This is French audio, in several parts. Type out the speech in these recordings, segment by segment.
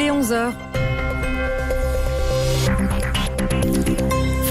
Il est 11h.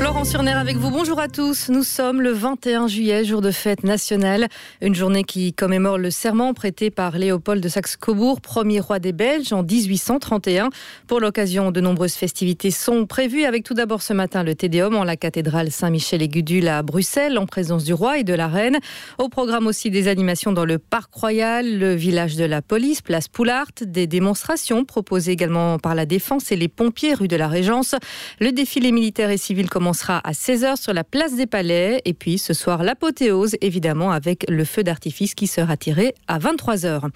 Florence Surner avec vous. Bonjour à tous. Nous sommes le 21 juillet, jour de fête nationale. Une journée qui commémore le serment prêté par Léopold de Saxe-Cobourg, premier roi des Belges en 1831. Pour l'occasion, de nombreuses festivités sont prévues avec tout d'abord ce matin le Tédéum en la cathédrale Saint-Michel et Gudule à Bruxelles en présence du roi et de la reine. Au programme aussi des animations dans le parc royal, le village de la police, place Poulart, des démonstrations proposées également par la défense et les pompiers rue de la Régence. Le défilé militaire et civil commence sera à 16h sur la place des Palais. Et puis ce soir, l'apothéose, évidemment, avec le feu d'artifice qui sera tiré à 23h.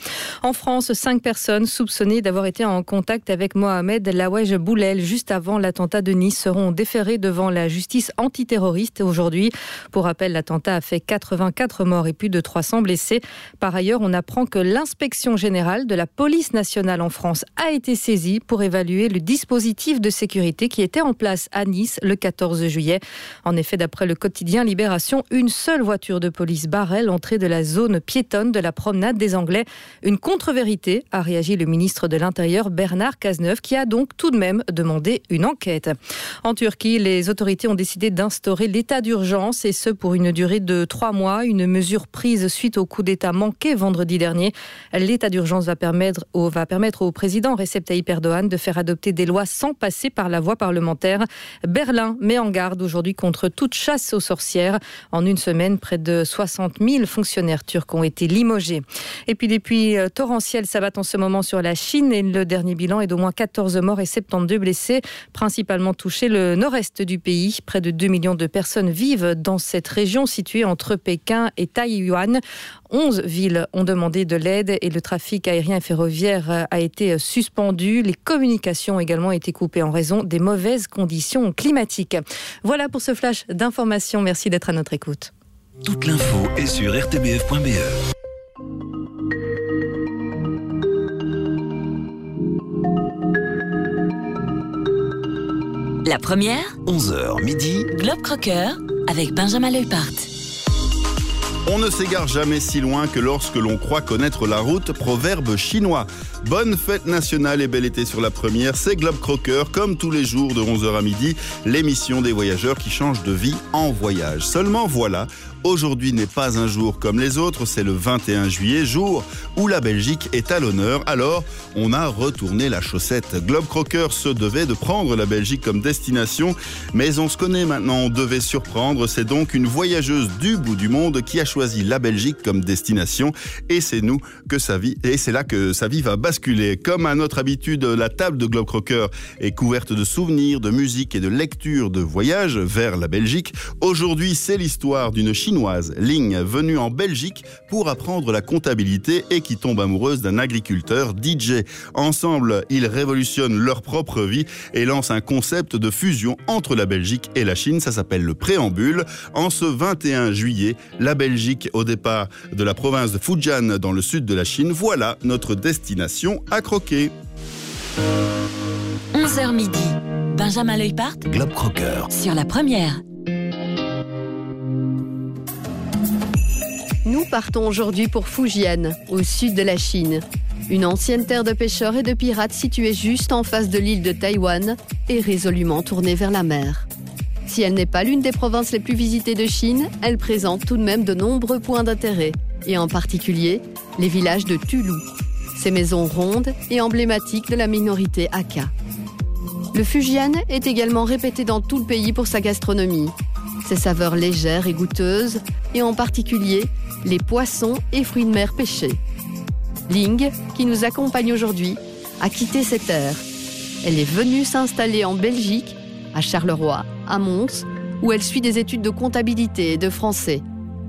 En France, cinq personnes soupçonnées d'avoir été en contact avec Mohamed Lawej Boulel juste avant l'attentat de Nice seront déférées devant la justice antiterroriste aujourd'hui. Pour rappel, l'attentat a fait 84 morts et plus de 300 blessés. Par ailleurs, on apprend que l'inspection générale de la police nationale en France a été saisie pour évaluer le dispositif de sécurité qui était en place à Nice le 14 juillet. En effet, d'après le quotidien Libération, une seule voiture de police barrait l'entrée de la zone piétonne de la promenade des Anglais. Une contre-vérité, a réagi le ministre de l'Intérieur Bernard Cazeneuve, qui a donc tout de même demandé une enquête. En Turquie, les autorités ont décidé d'instaurer l'état d'urgence et ce pour une durée de trois mois, une mesure prise suite au coup d'État manqué vendredi dernier. L'état d'urgence va permettre, au, président Recep Tayyip de faire adopter des lois sans passer par la voie parlementaire. Berlin met en garde aujourd'hui contre toute chasse aux sorcières. En une semaine, près de 60 000 fonctionnaires turcs ont été limogés. Et puis des pluies euh, torrentielles s'abattent en ce moment sur la Chine et le dernier bilan est d'au moins 14 morts et 72 blessés, principalement touché le nord-est du pays. Près de 2 millions de personnes vivent dans cette région située entre Pékin et Taïwan. 11 villes ont demandé de l'aide et le trafic aérien et ferroviaire euh, a été suspendu. Les communications ont également été coupées en raison des mauvaises conditions climatiques. Voilà pour ce flash d'information. Merci d'être à notre écoute. Toute l'info est sur rtbf.be. La première 11h midi. Globe Crocker avec Benjamin Leupart. On ne s'égare jamais si loin que lorsque l'on croit connaître la route, proverbe chinois. Bonne fête nationale et bel été sur la première, c'est Globe Crocker, comme tous les jours de 11h à midi, l'émission des voyageurs qui changent de vie en voyage. Seulement voilà, Aujourd'hui n'est pas un jour comme les autres, c'est le 21 juillet, jour où la Belgique est à l'honneur. Alors, on a retourné la chaussette. Globe Crocker se devait de prendre la Belgique comme destination, mais on se connaît maintenant, on devait surprendre. C'est donc une voyageuse du bout du monde qui a choisi la Belgique comme destination, et c'est nous que sa vie, et c'est là que sa vie va basculer. Comme à notre habitude, la table de Globe Crocker est couverte de souvenirs, de musique et de lecture de voyage vers la Belgique. Aujourd'hui, c'est l'histoire d'une Chine chinoise, Ling, venue en Belgique pour apprendre la comptabilité et qui tombe amoureuse d'un agriculteur, DJ. Ensemble, ils révolutionnent leur propre vie et lancent un concept de fusion entre la Belgique et la Chine. Ça s'appelle le préambule. En ce 21 juillet, la Belgique, au départ de la province de Fujian dans le sud de la Chine, voilà notre destination à croquer. 11h midi. Benjamin Leupart Globe Crocker. sur la première. Nous partons aujourd'hui pour Fujian, au sud de la Chine. Une ancienne terre de pêcheurs et de pirates située juste en face de l'île de Taïwan et résolument tournée vers la mer. Si elle n'est pas l'une des provinces les plus visitées de Chine, elle présente tout de même de nombreux points d'intérêt, et en particulier les villages de Tulu, ces maisons rondes et emblématiques de la minorité Hakka. Le Fujian est également répété dans tout le pays pour sa gastronomie. Ses saveurs légères et goûteuses, et en particulier les poissons et fruits de mer pêchés. Ling, qui nous accompagne aujourd'hui, a quitté cette terre. Elle est venue s'installer en Belgique, à Charleroi, à Mons, où elle suit des études de comptabilité et de français.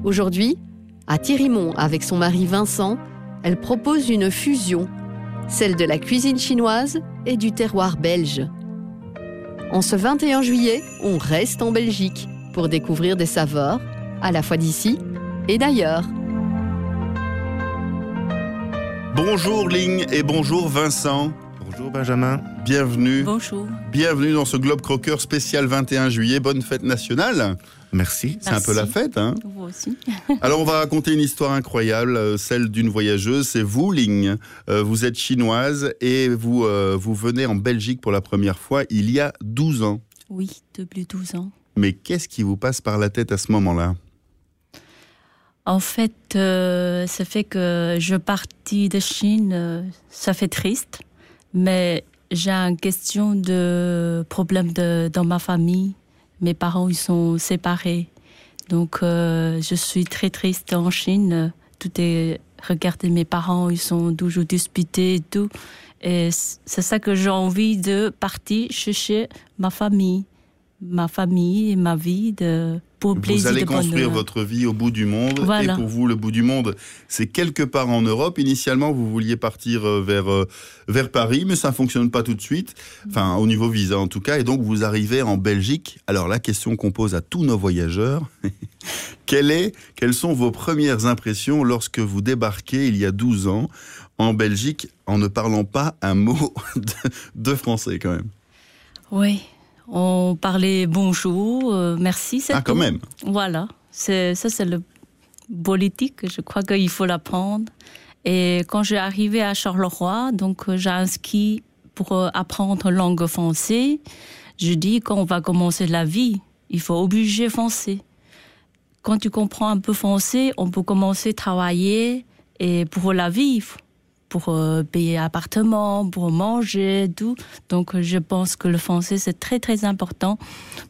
Aujourd'hui, à Thirimont, avec son mari Vincent, elle propose une fusion, celle de la cuisine chinoise et du terroir belge. En ce 21 juillet, on reste en Belgique pour découvrir des saveurs, à la fois d'ici et d'ailleurs. Bonjour Ling et bonjour Vincent. Bonjour Benjamin. Bienvenue. Bonjour. Bienvenue dans ce Globe Crocker spécial 21 juillet. Bonne fête nationale. Merci. C'est un peu la fête, hein Vous aussi. Alors on va raconter une histoire incroyable, euh, celle d'une voyageuse. C'est vous, Ling. Euh, vous êtes chinoise et vous, euh, vous venez en Belgique pour la première fois il y a 12 ans. Oui, depuis 12 ans. Mais qu'est-ce qui vous passe par la tête à ce moment-là? En fait, euh, ça fait que je partis de Chine, euh, ça fait triste, mais j'ai une question de problème de, dans ma famille. Mes parents, ils sont séparés. Donc, euh, je suis très triste en Chine. Tout est, regardez, mes parents, ils sont toujours disputés et tout. Et c'est ça que j'ai envie de partir chercher ma famille, ma famille et ma vie de, pour Vous plaisir allez de construire bonheur. votre vie au bout du monde. Voilà. Et pour vous, le bout du monde, c'est quelque part en Europe. Initialement, vous vouliez partir euh, vers, euh, vers Paris, mais ça ne fonctionne pas tout de suite. Enfin, au niveau visa en tout cas. Et donc, vous arrivez en Belgique. Alors, la question qu'on pose à tous nos voyageurs, quelle est, quelles sont vos premières impressions lorsque vous débarquez il y a 12 ans en Belgique en ne parlant pas un mot de, de français quand même? Oui, on parlait bonjour, euh, merci, Ah, quand même Voilà, ça c'est le politique, je crois qu'il faut l'apprendre. Et quand j'ai arrivé à Charleroi, donc euh, j'ai inscrit pour euh, apprendre langue française. Je dis quand on va commencer la vie, il faut obliger français. Quand tu comprends un peu français, on peut commencer à travailler et pour la vie, pour euh, payer appartement, pour manger, tout. Donc euh, je pense que le français c'est très très important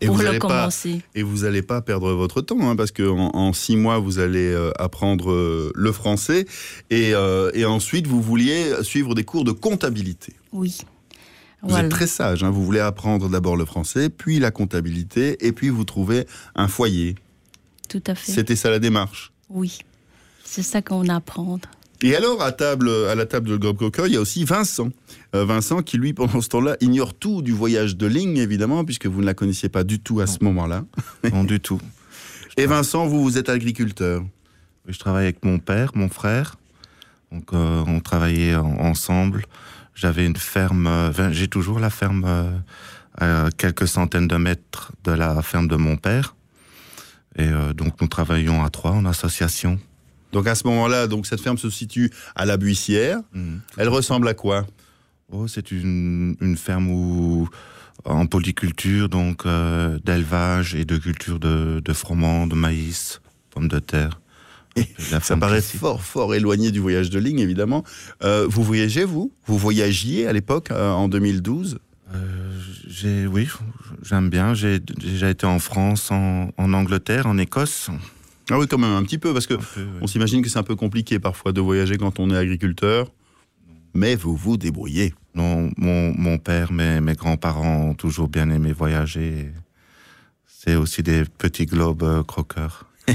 Et pour le pas- commencer. Et vous n'allez pas perdre votre temps, hein, parce qu'en en, six mois, vous allez euh, apprendre le français, et, euh, et ensuite, vous vouliez suivre des cours de comptabilité. Oui. Vous Voilà. êtes très sage, hein, vous voulez apprendre d'abord le français, puis la comptabilité, et puis vous trouvez un foyer. Tout à fait. C'était ça la démarche. Oui. C'est ça qu'on apprend. Et alors, à, table, à la table de Cocker, il y a aussi Vincent. Euh, Vincent qui, lui, pendant ce temps-là, ignore tout du voyage de Ling, évidemment, puisque vous ne la connaissiez pas du tout à ce moment-là. Non, du tout. Et Vincent, vous, vous êtes agriculteur. Je travaille avec mon père, mon frère. Donc, euh, on travaillait en- ensemble. J'avais une ferme. euh, J'ai toujours la ferme à quelques centaines de mètres de la ferme de mon père. Et donc, nous travaillons à trois en association. Donc à ce moment-là, donc cette ferme se situe à la Buissière. Mhm. Elle ressemble à quoi? Oh, c'est une, une ferme où, en polyculture, donc euh, d'élevage et de culture de, de froment, de maïs, pommes de terre. Et La Ça paraît classique. fort, fort éloigné du voyage de ligne, évidemment. Euh, vous voyagez, vous? Vous voyagiez à l'époque, euh, en 2012 Euh, j'ai, oui, j'aime bien. J'ai déjà été en France, en, en Angleterre, en Écosse. Ah oui, quand même, un petit peu, parce que peu, ouais. on s'imagine que c'est un peu compliqué parfois de voyager quand on est agriculteur. Mais vous vous débrouillez. Non, mon, mon père, mes, mes grands-parents ont toujours bien aimé voyager. C'est aussi des petits globes euh, croqueurs.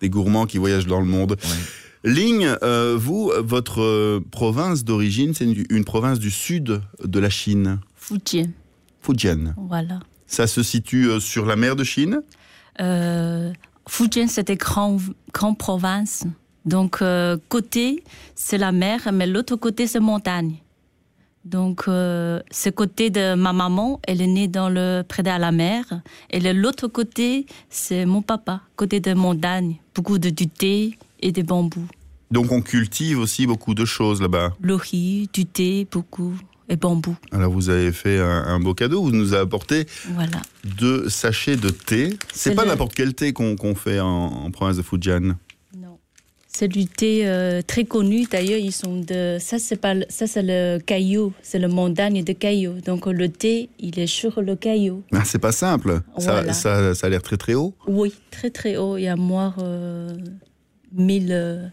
Des gourmands qui voyagent dans le monde. Ouais. Ling, euh, vous, votre euh, province d'origine, c'est une, une province du sud de la Chine, Fujian. Fujian. Voilà. Ça se situe sur la mer de Chine? Euh, Fujian, c'était grand, grande province. Donc, euh, côté, c'est la mer, mais l'autre côté, c'est montagne. Donc, euh, ce côté de ma maman, elle est née dans le, près de la mer. Et l'autre côté, c'est mon papa, côté de montagne. Beaucoup de du thé et des bambous. Donc on cultive aussi beaucoup de choses là-bas. Le riz, du thé, beaucoup, et bambou. Alors vous avez fait un, un beau cadeau, vous nous avez apporté Voilà. deux sachets de thé. C'est pas le- n'importe quel thé qu'on fait en, en province de Fujian. Non. C'est du thé euh, très connu. D'ailleurs, ils sont de. Ça, c'est pas. le- Ça, c'est le caillou. C'est le montagne de caillou. Donc, le thé, il est sur le caillou. Ah, c'est pas simple. Ça, Voilà. ça, ça a l'air très très haut. Oui, très très haut. Il y a moins euh, 1000 euh,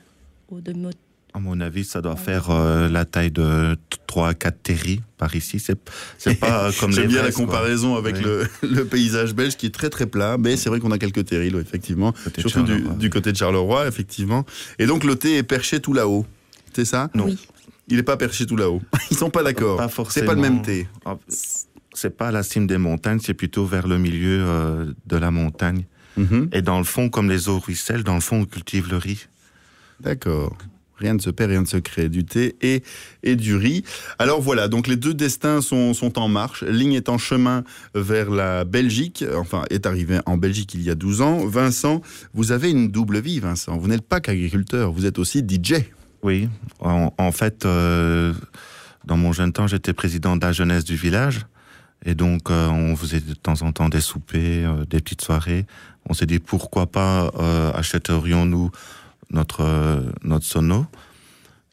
de mot. À mon avis, ça doit faire euh, la taille de 3 à 4 terris par ici. C'est, c'est pas comme les J'aime bien la comparaison avec Oui. le, le paysage belge qui est très très plat, mais c'est vrai qu'on a quelques terrils, effectivement. Côté Surtout du, côté de Charleroi, effectivement. Et donc le thé est perché tout là-haut. C'est ça? Non. Oui. Il n'est pas perché tout là-haut. Ils sont pas d'accord. Pas C'est pas le même forcément. thé. Ah, C'est pas à la cime des montagnes, c'est plutôt vers le milieu euh, de la montagne. Mhm. Et dans le fond, comme les eaux ruissellent, dans le fond, on cultive le riz. D'accord. Rien ne se perd, rien ne se crée. Du thé et, et du riz. Alors voilà, donc les deux destins sont, sont en marche. Ligne est en chemin vers la Belgique, enfin est arrivé en Belgique il y a 12 ans. Vincent, vous avez une double vie, Vincent. Vous n'êtes pas qu'agriculteur, vous êtes aussi DJ. Oui, en, fait, euh, dans mon jeune temps, j'étais président de la jeunesse du village. Et donc, euh, on faisait de temps en temps des soupers, euh, des petites soirées. On s'est dit, pourquoi pas achèterions-nous notre, euh, notre sono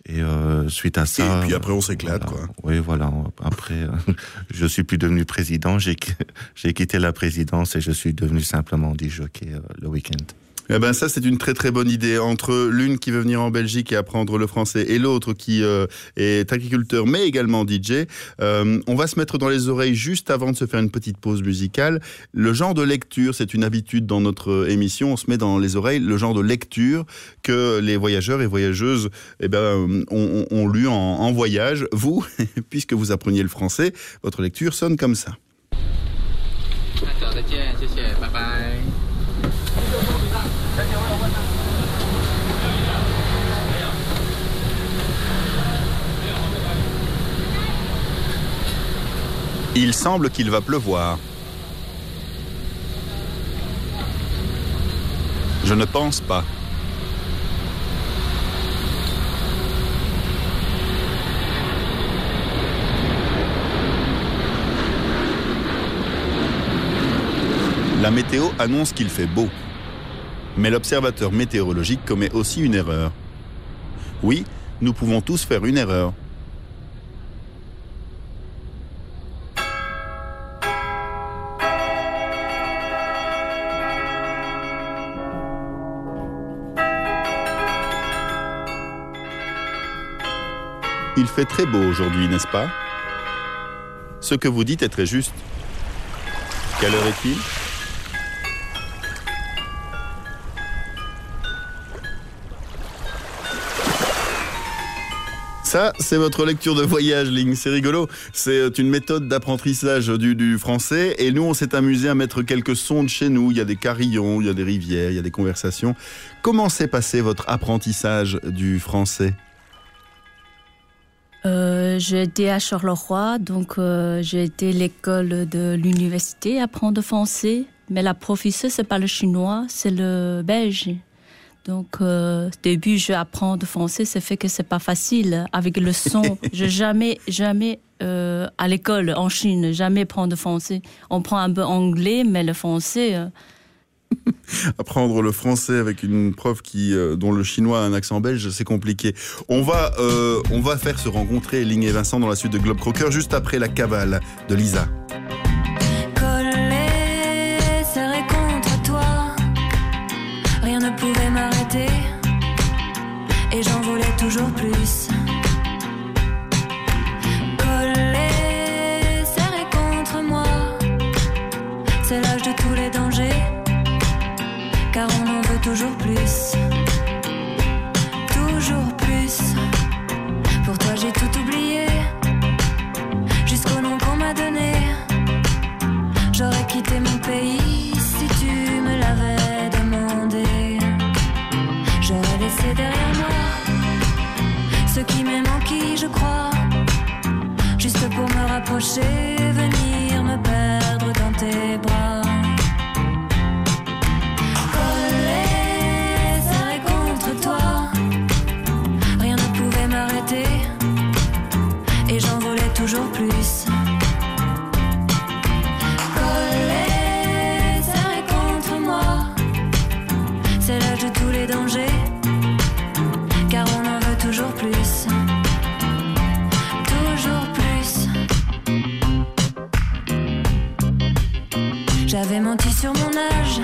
Et euh, suite à ça... et puis après, on s'éclate, voilà. quoi. Oui, voilà. Après, euh, je suis plus devenu président. J'ai quitté la présidence et je suis devenu simplement DJ euh, le week-end. Eh ben ça c'est une très très bonne idée entre l'une qui veut venir en Belgique et apprendre le français et l'autre qui euh, est agriculteur mais également DJ. Euh, on va se mettre dans les oreilles juste avant de se faire une petite pause musicale. Le genre de lecture, c'est une habitude dans notre émission. On se met dans les oreilles le genre de lecture que les voyageurs et voyageuses eh ben, euh, ont, lu en, voyage. Vous, puisque vous appreniez le français, votre lecture sonne comme ça. 那 Il semble qu'il va pleuvoir. Je ne pense pas. La météo annonce qu'il fait beau. Mais l'observateur météorologique commet aussi une erreur. Oui, nous pouvons tous faire une erreur. Fait très beau aujourd'hui, n'est-ce pas? Ce que vous dites est très juste. Quelle heure est-il? Ça, c'est votre lecture de voyage, Ling. C'est rigolo. C'est une méthode d'apprentissage du, du français. Et nous, on s'est amusé à mettre quelques sons de chez nous. Il y a des carillons, il y a des rivières, il y a des conversations. Comment s'est passé votre apprentissage du français? Euh, j'ai été à Charleroi, donc euh, j'ai été à l'école de l'université apprendre français. Mais la professeure, c'est pas le chinois, c'est le belge. Donc, euh, début, je apprends le français, ça fait que c'est pas facile avec le son. je jamais, jamais euh, à l'école en Chine, jamais prendre français. On prend un peu anglais, mais le français. Apprendre le français avec une prof qui, euh, dont le chinois a un accent belge, c'est compliqué. On va, euh, faire se rencontrer Ling et Vincent dans la suite de Globe Crocker juste après la cavale de Lisa. Serré contre moi, c'est l'âge de tous les dangers, car on en veut toujours plus. Toujours plus. Pour toi j'ai tout oublié, jusqu'au nom qu'on m'a donné. J'aurais quitté mon pays si tu me l'avais demandé. J'aurais laissé derrière moi ce qui m'est manqué, je crois. Juste pour me rapprocher, venir me perdre dans tes bras. Plus. Collé, serré contre moi. C'est l'âge de tous les dangers, car on en veut toujours plus. Toujours plus. J'avais menti sur mon âge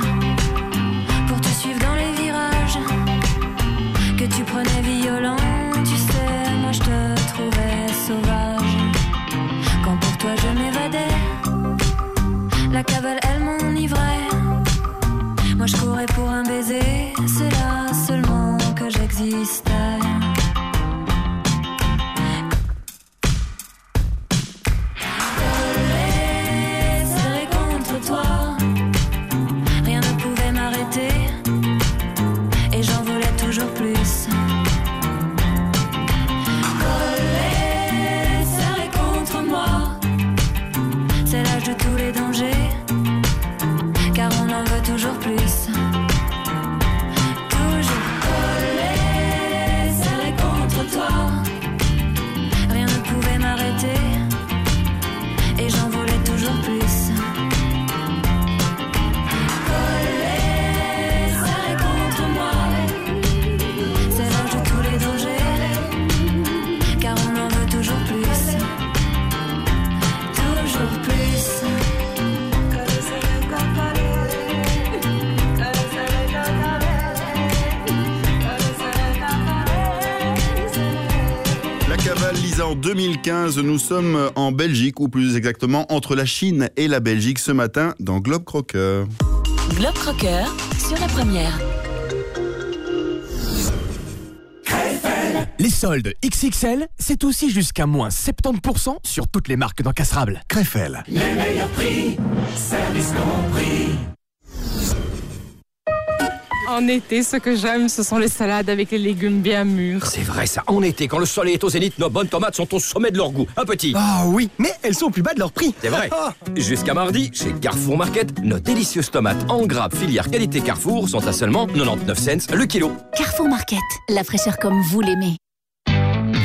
2015. Nous sommes en Belgique, ou plus exactement entre la Chine et la Belgique ce matin dans Globe Crocker. Globe Crocker sur la première. Les soldes XXL, c'est aussi jusqu'à moins 70% sur toutes les marques d'encastrables. Crefel. Les meilleurs prix, service compris. En été, ce que j'aime, ce sont les salades avec les légumes bien mûrs. C'est vrai ça, en été, quand le soleil est au zénith, nos bonnes tomates sont au sommet de leur goût. Un petit. Ah oui, mais elles sont au plus bas de leur prix. C'est vrai. Jusqu'à mardi, chez Carrefour Market, nos délicieuses tomates en grappe filière qualité Carrefour sont à seulement 99 cents le kilo. Carrefour Market, la fraîcheur comme vous l'aimez.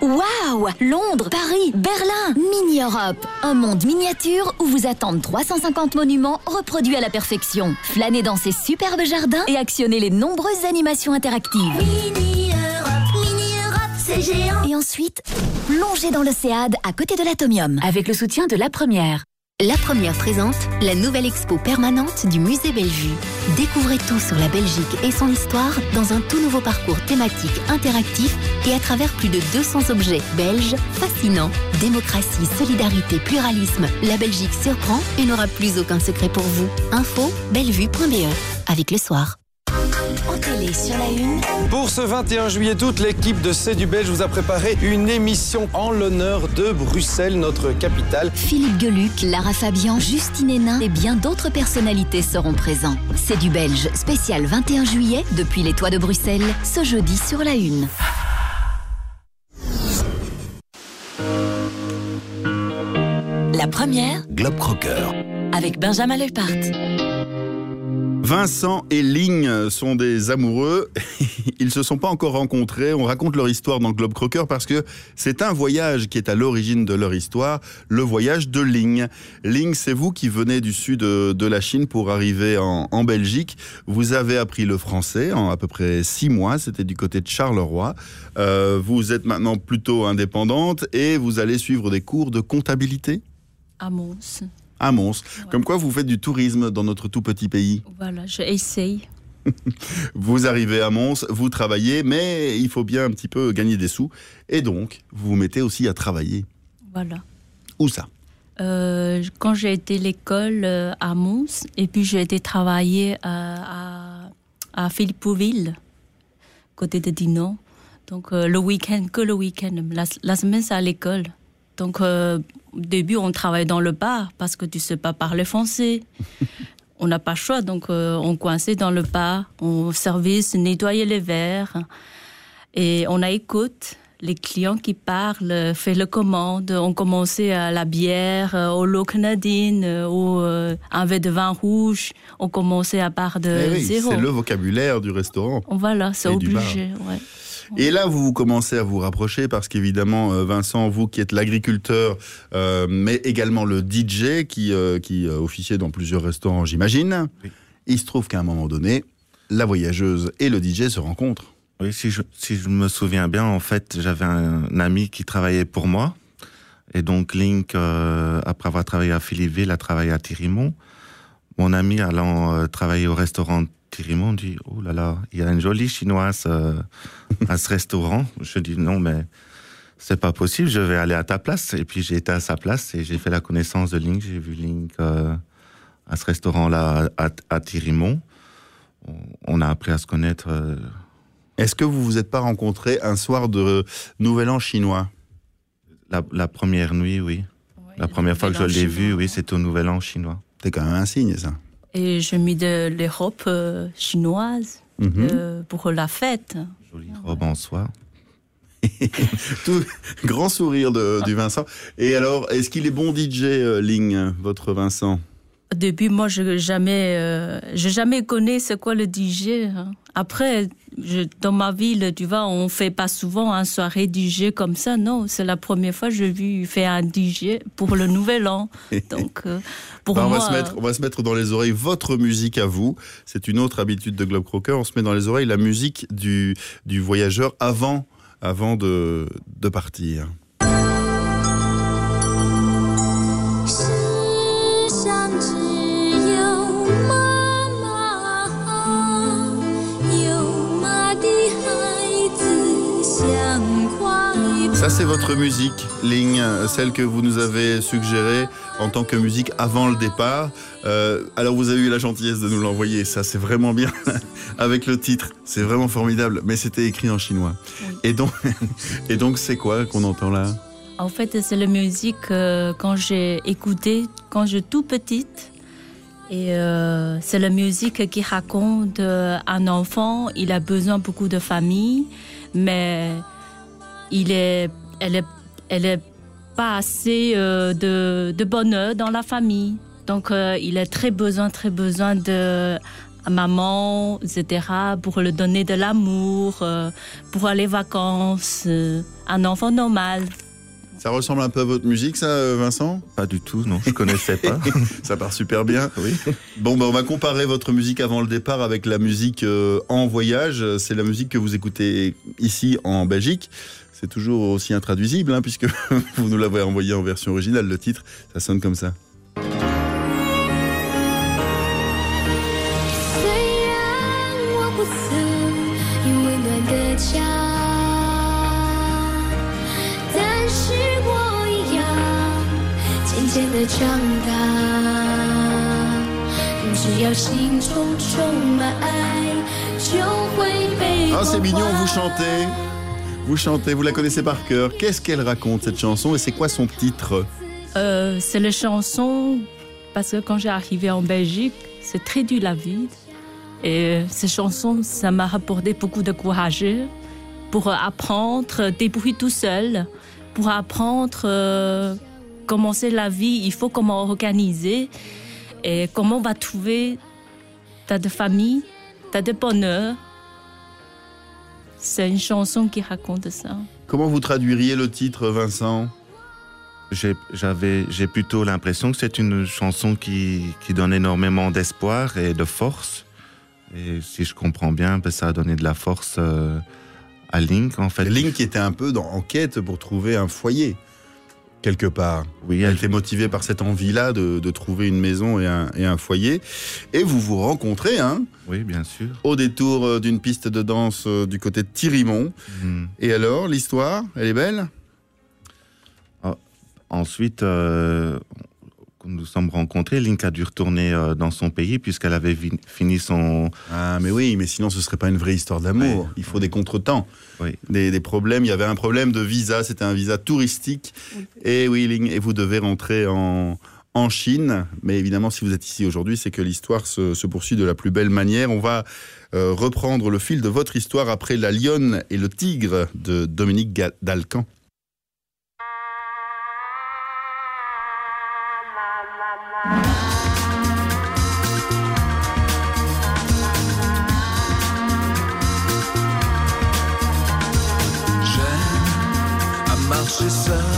Waouh Londres, Paris, Berlin, Mini-Europe. Un monde miniature où vous attendent 350 monuments reproduits à la perfection. Flânez dans ces superbes jardins et actionnez les nombreuses animations interactives. Mini-Europe, Mini-Europe, c'est géant. Et ensuite, plongez dans l'Océade à côté de l'Atomium. Avec le soutien de la première. La première présente la nouvelle expo permanente du musée Bellevue. Découvrez tout sur la Belgique et son histoire dans un tout nouveau parcours thématique interactif et à travers plus de 200 objets belges fascinants. Démocratie, solidarité, pluralisme, la Belgique surprend et n'aura plus aucun secret pour vous. Info bellevue.be avec le soir. En télé sur la une. Pour ce 21 juillet, toute l'équipe de C'est du Belge vous a préparé une émission en l'honneur de Bruxelles, notre capitale. Philippe Geluc, Lara Fabian, Justine Hénin et bien d'autres personnalités seront présents. C'est du Belge, spécial 21 juillet, depuis les toits de Bruxelles, ce jeudi sur la une. La première Globe Crocker. avec Benjamin Leupart. Vincent et Ling sont des amoureux. Ils se sont pas encore rencontrés. On raconte leur histoire dans Globe Crocker parce que c'est un voyage qui est à l'origine de leur histoire, le voyage de Ling. Ling, c'est vous qui venez du sud de, la Chine pour arriver en, en Belgique. Vous avez appris le français en à peu près six mois. C'était du côté de Charleroi. Euh, vous êtes maintenant plutôt indépendante et vous allez suivre des cours de comptabilité À Mons. À Mons. Comme quoi vous faites du tourisme dans notre tout petit pays. Voilà, je essaye. Vous arrivez à Mons, vous travaillez, mais il faut bien un petit peu gagner des sous. Et donc, vous vous mettez aussi à travailler. Voilà. Où ça? Euh, quand j'ai été à l'école euh, à Mons, et puis j'ai été travailler à, à, à Philippoville, côté de Dinan. Donc euh, le week-end, que le week-end. La, la semaine, c'est à l'école. Donc euh, début, on travaille dans le bar parce que tu sais pas parler français. on n'a pas le choix, donc euh, on coincait dans le bar, on service, nettoyait les verres. Et on a écoute les clients qui parlent, fait le commande. On commençait à la bière, euh, au l'eau canadienne, euh, au euh, un verre de vin rouge. On commençait à part de Eh oui, zéro. C'est le vocabulaire du restaurant. Voilà, c'est obligé. Ouais. Et là, vous commencez à vous rapprocher parce qu'évidemment, euh, Vincent, vous qui êtes l'agriculteur, euh, mais également le DJ qui, euh, qui euh, officiait dans plusieurs restaurants, j'imagine, il se trouve qu'à un moment donné, la voyageuse et le DJ se rencontrent. Oui, si je, si je me souviens bien, en fait, j'avais un, ami qui travaillait pour moi. Et donc, Link, euh, après avoir travaillé à Philippeville, a travaillé à Tirimont. Mon ami allant euh, travailler au restaurant Tirimont dit Oh là là, il y a une jolie chinoise euh, à ce restaurant. Je dis Non, mais c'est pas possible, je vais aller à ta place. Et puis, j'ai été à sa place et j'ai fait la connaissance de Link. J'ai vu Link euh, à ce restaurant-là à, à Tirimont. On, a appris à se connaître. euh, Est-ce que vous vous êtes pas rencontrés un soir de Nouvel An chinois? La, la première nuit, oui. la première fois que je l'ai vu, oui, c'était au Nouvel An chinois. C'est quand même un signe, ça. Et j'ai mis de l'Europe euh, chinoise Mhm. euh, pour la fête. Jolie robe en soie. Tout, grand sourire de, du Vincent. Et alors, est-ce qu'il est bon DJ, euh, Ling, votre Vincent? Au début, moi, je jamais, euh, j'ai jamais connu c'est quoi le DJ. hein. Après, je, dans ma ville, tu vois, on fait pas souvent un soirée DJ comme ça. Non, c'est la première fois que j'ai vu faire un DJ pour le Nouvel An. Donc, euh, pour Bah, on, moi, va se mettre, on va se mettre dans les oreilles votre musique à vous. C'est une autre habitude de Globe Crocker. On se met dans les oreilles la musique du, du voyageur avant, avant de, de partir. Ça, c'est votre musique, Ling, celle que vous nous avez suggérée en tant que musique avant le départ. Euh, alors, vous avez eu la gentillesse de nous l'envoyer, ça, c'est vraiment bien. Avec le titre, c'est vraiment formidable, mais c'était écrit en chinois. Et donc, et donc, c'est quoi qu'on entend là? En fait, c'est la musique euh, quand j'ai écouté quand j'étais tout petite. Et euh, c'est la musique qui raconte euh, un enfant, il a besoin beaucoup de famille, mais il est, elle est, elle est pas assez euh, de, de bonheur dans la famille. Donc, euh, il a très besoin, très besoin de maman, etc., pour lui donner de l'amour, euh, pour aller vacances, euh, un enfant normal. Ça ressemble un peu à votre musique, ça, Vincent? Pas du tout, non, je connaissais pas. ça part super bien. Oui. Bon, ben, on va comparer votre musique avant le départ avec la musique euh, en voyage. C'est la musique que vous écoutez ici en Belgique. C'est toujours aussi intraduisible, hein, puisque vous nous l'avez envoyé en version originale. Le titre, ça sonne comme ça. Ah, c'est mignon, vous chantez. Vous chantez, vous la connaissez par cœur. Qu'est-ce qu'elle raconte, cette chanson, et c'est quoi son titre Euh, c'est la chanson parce que quand j'ai arrivé en Belgique, c'est très dur la vie. Et ces chansons, ça m'a rapporté beaucoup de courage pour apprendre, débrouiller tout seul, pour apprendre euh, comment c'est la vie, il faut comment organiser et comment on va trouver de famille, de bonheur. C'est une chanson qui raconte ça. Comment vous traduiriez le titre, Vincent? J'ai j'avais- j'ai plutôt l'impression que c'est une chanson qui, qui donne énormément d'espoir et de force. Et si je comprends bien, ben, ça a donné de la force euh, à Link, en fait. Link était un peu dans, en quête pour trouver un foyer, quelque part. Oui, Elle était motivée par cette envie-là de, de trouver une maison et un, et un foyer. Et vous vous rencontrez, hein Oui, bien sûr. au détour euh, d'une piste de danse euh, du côté de Thirimont. Hmm. Et alors, l'histoire, elle est belle? Ensuite, euh, nous nous sommes rencontrés, Link a dû retourner euh, dans son pays puisqu'elle avait fini son... Ah, mais oui, mais sinon ce serait pas une vraie histoire d'amour. Ouais. Il faut des contretemps, Oui. des, des problèmes. Il y avait un problème de visa, c'était un visa touristique. Et oui, Ling, et vous devez rentrer en, en Chine. Mais évidemment, si vous êtes ici aujourd'hui, c'est que l'histoire se, se poursuit de la plus belle manière. On va euh, reprendre le fil de votre histoire après La Lionne et le Tigre de Dominique Dalcan. J'aime à marcher seul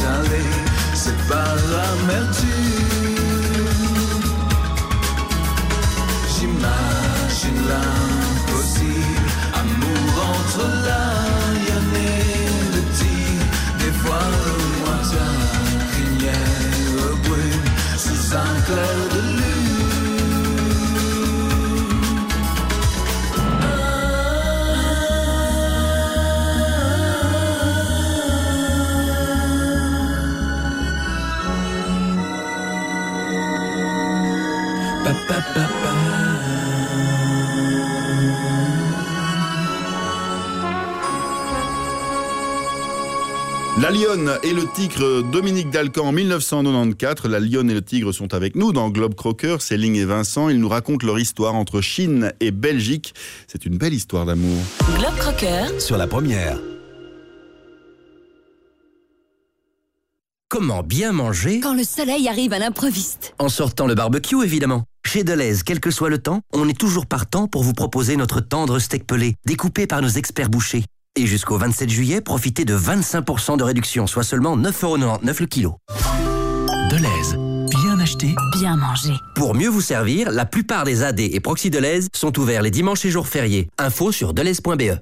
est allée, c'est par amertume. La Lionne et le Tigre, Dominique Dalcan en 1994. La Lionne et le Tigre sont avec nous dans Globe Crocker, Céline et Vincent. Ils nous racontent leur histoire entre Chine et Belgique. C'est une belle histoire d'amour. Globe Crocker Sur la première. Comment bien manger Quand le soleil arrive à l'improviste. En sortant le barbecue, évidemment. Chez Deleuze, quel que soit le temps, on est toujours partant pour vous proposer notre tendre steak pelé, découpé par nos experts bouchers. Et jusqu'au 27 juillet, profitez de 25% de réduction, soit seulement 9,99€ le kilo. Deleuze, bien acheté, Bien mangé. Pour mieux vous servir, la plupart des AD et Proxy Deleuze sont ouverts les dimanches et jours fériés. Info sur deleuze.be.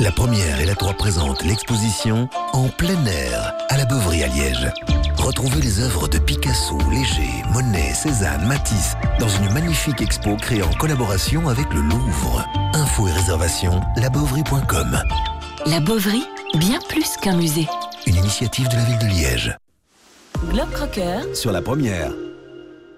La première et la 3 présentent l'exposition En plein air à la Beuverie à Liège. Retrouvez les œuvres de Picasso, Léger, Monet, Cézanne, Matisse dans une magnifique expo créée en collaboration avec le Louvre. Infos et réservations, labeuverie.com. La Beauvry, bien plus qu'un musée. Une initiative de la ville de Liège. Globe Crocker Sur la première.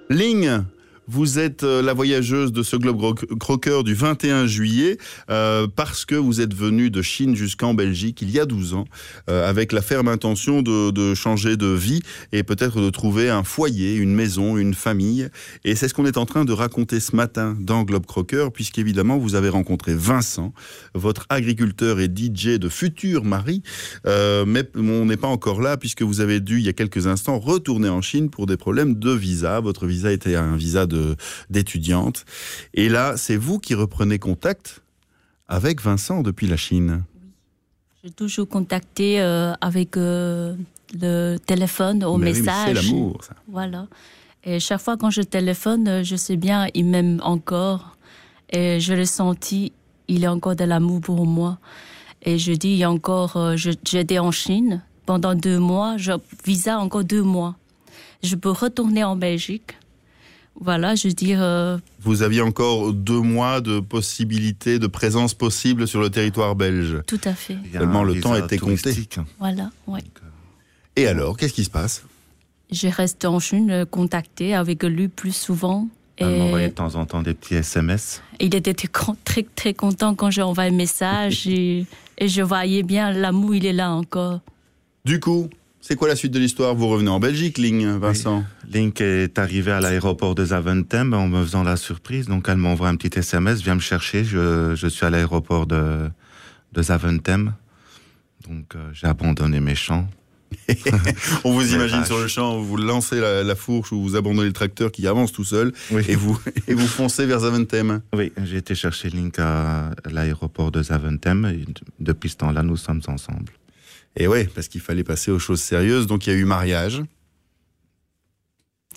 Ligne vous êtes euh, la voyageuse de ce Globe Crocker du 21 juillet euh, parce que vous êtes venue de Chine jusqu'en Belgique il y a 12 ans euh, avec la ferme intention de, changer de vie et peut-être de trouver un foyer, une maison, une famille. Et c'est ce qu'on est en train de raconter ce matin dans Globe Crocker puisqu'évidemment vous avez rencontré Vincent, votre agriculteur et DJ de futur mari. Mais on n'est pas encore là puisque vous avez dû il y a quelques instants retourner en Chine pour des problèmes de visa. Votre visa était un visa de d'étudiante. Et là, c'est vous qui reprenez contact avec Vincent depuis la Chine. J'ai toujours contacté euh, avec euh, le téléphone au Mais oui, mais message. c'est l'amour, ça. Voilà. Et chaque fois quand je téléphone, euh, je sais bien, il m'aime encore. Et je l'ai senti, il est encore de l'amour pour moi. Et je dis, il y a encore, euh, j'étais en Chine pendant deux mois, je visa encore deux mois. Je peux retourner en Belgique. Voilà, je veux dire, euh, Vous aviez encore deux mois de possibilité, de présence possible sur le territoire belge. tout à fait. Un le temps était compté. Voilà, ouais. Et alors, qu'est-ce qui se passe? Je reste en Chine, euh, contacté avec lui plus souvent. Elle Et m'envoyait de temps en temps des petits SMS. il était très, très, très content quand j'ai envoyé un message et, et je voyais bien l'amour, il est là encore. Du coup, c'est quoi la suite de l'histoire? Vous revenez en Belgique, Ligne, Vincent Link est arrivé à l'aéroport de Zaventem en me faisant la surprise. Donc, elle m'envoie un petit SMS, viens me chercher. Je, je suis à l'aéroport de, de Zaventem. Donc, euh, j'ai abandonné mes champs. On vous imagine sur le champ, vous lancez la, la fourche ou vous abandonnez le tracteur qui avance tout seul et, vous, et vous foncez vers Zaventem. Oui, j'ai été chercher Link à l'aéroport de Zaventem et depuis ce temps-là, nous sommes ensemble. Et oui, parce qu'il fallait passer aux choses sérieuses. Donc il y a eu mariage.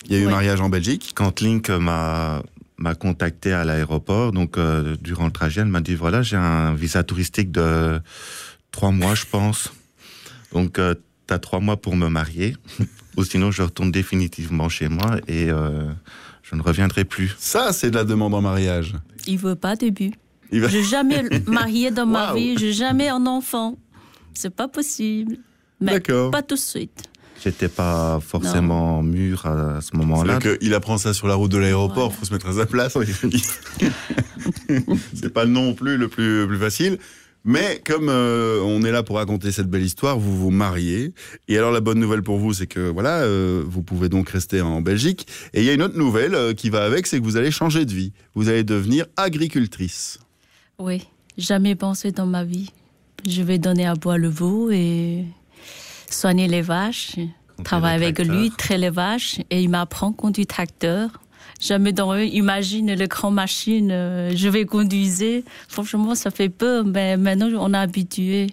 Il y a eu Ouais. mariage en Belgique. Quand Link m'a m'a contacté à l'aéroport, donc euh, durant le trajet, elle m'a dit voilà, j'ai un visa touristique de trois mois, je pense. Donc euh, t'as trois mois pour me marier, ou sinon je retourne définitivement chez moi et euh, je ne reviendrai plus. Ça, c'est de la demande en mariage. Il veut pas début. Il va- J'ai jamais marié dans ma vie, j'ai jamais un enfant. C'est pas possible. Mais pas tout de suite. J'étais pas forcément mûr à, ce moment-là. C'est qu'il apprend ça sur la route de l'aéroport, faut se mettre à sa place. c'est pas non plus le plus, le plus facile. Mais comme euh, on est là pour raconter cette belle histoire, vous vous mariez. Et alors la bonne nouvelle pour vous, c'est que voilà, euh, vous pouvez donc rester en Belgique. Et il y a une autre nouvelle euh, qui va avec, c'est que vous allez changer de vie. Vous allez devenir agricultrice. Oui, jamais pensé dans ma vie. Je vais donner à boire le veau et soigner les vaches, travailler avec lui, traiter les vaches et il m'apprend à conduire tracteur. Jamais dans eux, imagine les grandes machines, euh, je vais conduire. Franchement, ça fait peur, mais maintenant on est habitué.